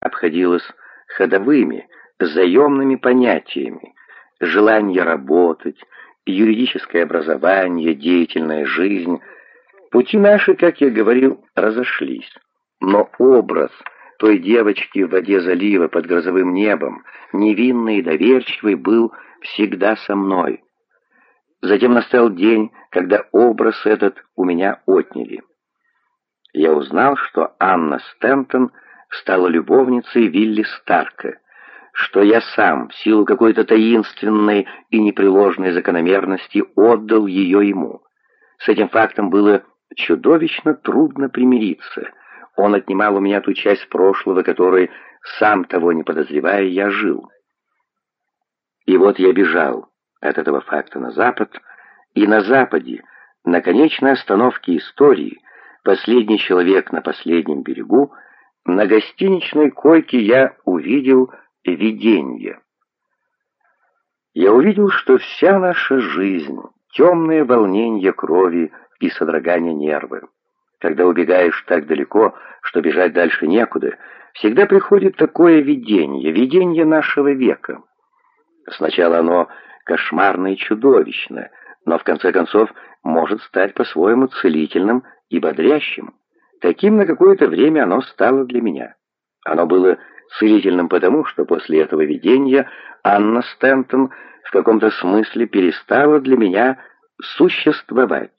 обходилось ходовыми, заемными понятиями, желание работать, юридическое образование, деятельная жизнь. Пути наши, как я говорил, разошлись. Но образ той девочки в воде залива под грозовым небом, невинный и доверчивый, был всегда со мной. Затем настал день, когда образ этот у меня отняли. Я узнал, что Анна Стентон стала любовницей Вилли Старка, что я сам, в силу какой-то таинственной и непреложной закономерности, отдал ее ему. С этим фактом было чудовищно трудно примириться. Он отнимал у меня ту часть прошлого, которой, сам того не подозревая, я жил. И вот я бежал от этого факта на запад, и на западе, на конечной остановке истории, последний человек на последнем берегу, на гостиничной койке я увидел видение. Я увидел, что вся наша жизнь — темное волнение крови и содрогание нервы. Когда убегаешь так далеко, что бежать дальше некуда, всегда приходит такое видение, видение нашего века. Сначала оно кошмарно и чудовищно, но в конце концов может стать по-своему целительным и бодрящим. Таким на какое-то время оно стало для меня. Оно было целительным потому, что после этого видения Анна Стентон в каком-то смысле перестала для меня существовать.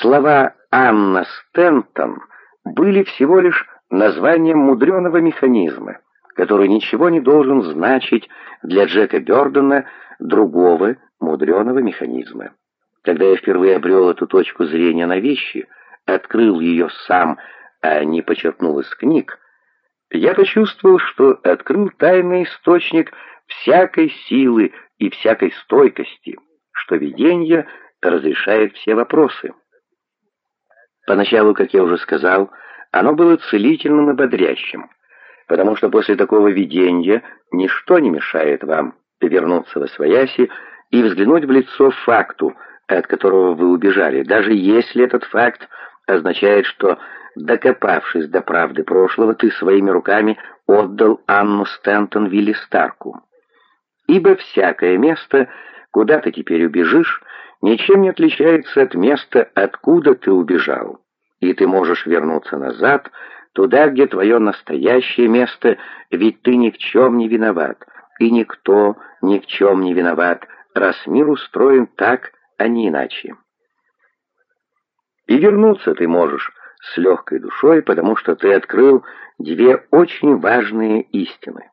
Слова «Анна Стентон» были всего лишь названием мудреного механизма, который ничего не должен значить для Джека Бёрдена другого мудреного механизма. Когда я впервые обрел эту точку зрения на вещи, открыл ее сам, а не почерпнул из книг, я почувствовал, что открыл тайный источник всякой силы и всякой стойкости, что видение разрешает все вопросы. Поначалу, как я уже сказал, оно было целительным и бодрящим, потому что после такого видения ничто не мешает вам вернуться во свояси и взглянуть в лицо факту, от которого вы убежали, даже если этот факт означает, что Докопавшись до правды прошлого, ты своими руками отдал Анну Стентон Вилли Старку. Ибо всякое место, куда ты теперь убежишь, ничем не отличается от места, откуда ты убежал. И ты можешь вернуться назад, туда, где твое настоящее место, ведь ты ни в чем не виноват, и никто ни в чем не виноват, раз мир устроен так, а не иначе. И вернуться ты можешь, с легкой душой, потому что ты открыл две очень важные истины.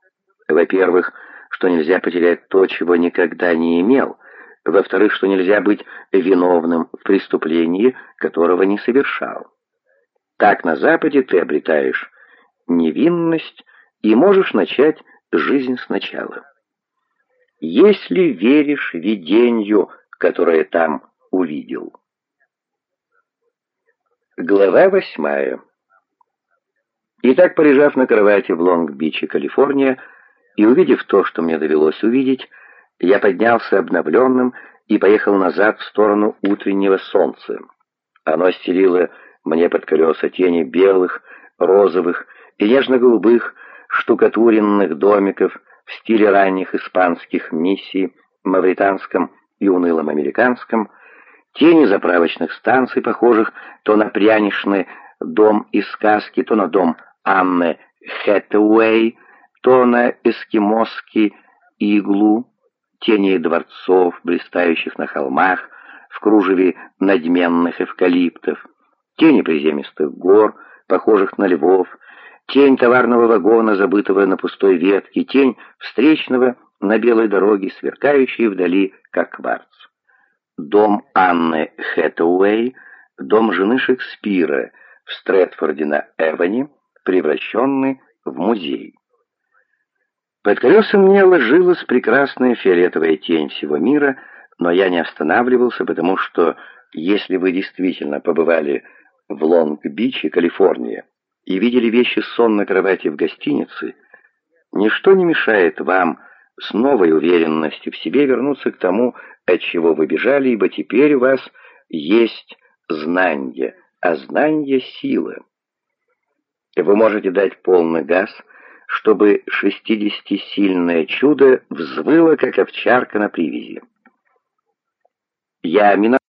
Во-первых, что нельзя потерять то, чего никогда не имел. Во-вторых, что нельзя быть виновным в преступлении, которого не совершал. Так на Западе ты обретаешь невинность и можешь начать жизнь сначала. Если веришь видению, которое там увидел. Глава восьмая. Итак, полежав на кровати в Лонг-Биче, Калифорния, и увидев то, что мне довелось увидеть, я поднялся обновленным и поехал назад в сторону утреннего солнца. Оно стелило мне под колеса тени белых, розовых и нежно-голубых штукатуренных домиков в стиле ранних испанских миссий, мавританском и унылом американском, Тени заправочных станций, похожих то на пряничный дом из сказки, то на дом Анны Хэтэуэй, то на эскимосский иглу, тени дворцов, блистающих на холмах, в кружеве надменных эвкалиптов, тени приземистых гор, похожих на львов, тень товарного вагона, забытого на пустой ветке, тень встречного на белой дороге, сверкающей вдали, как кварц. Дом Анны Хэтэуэй, дом жены Шекспира в Стрэдфорде на Эвоне, превращенный в музей. Под колеса мне ложилась прекрасная фиолетовая тень всего мира, но я не останавливался, потому что, если вы действительно побывали в Лонг-Биче, Калифорния, и видели вещи сон на кровати в гостинице, ничто не мешает вам с новой уверенностью в себе вернуться к тому, от чего вы бежали, ибо теперь у вас есть знание, а знание — сила. Вы можете дать полный газ, чтобы шестидесятисильное чудо взвыло, как овчарка на привязи. Я миновал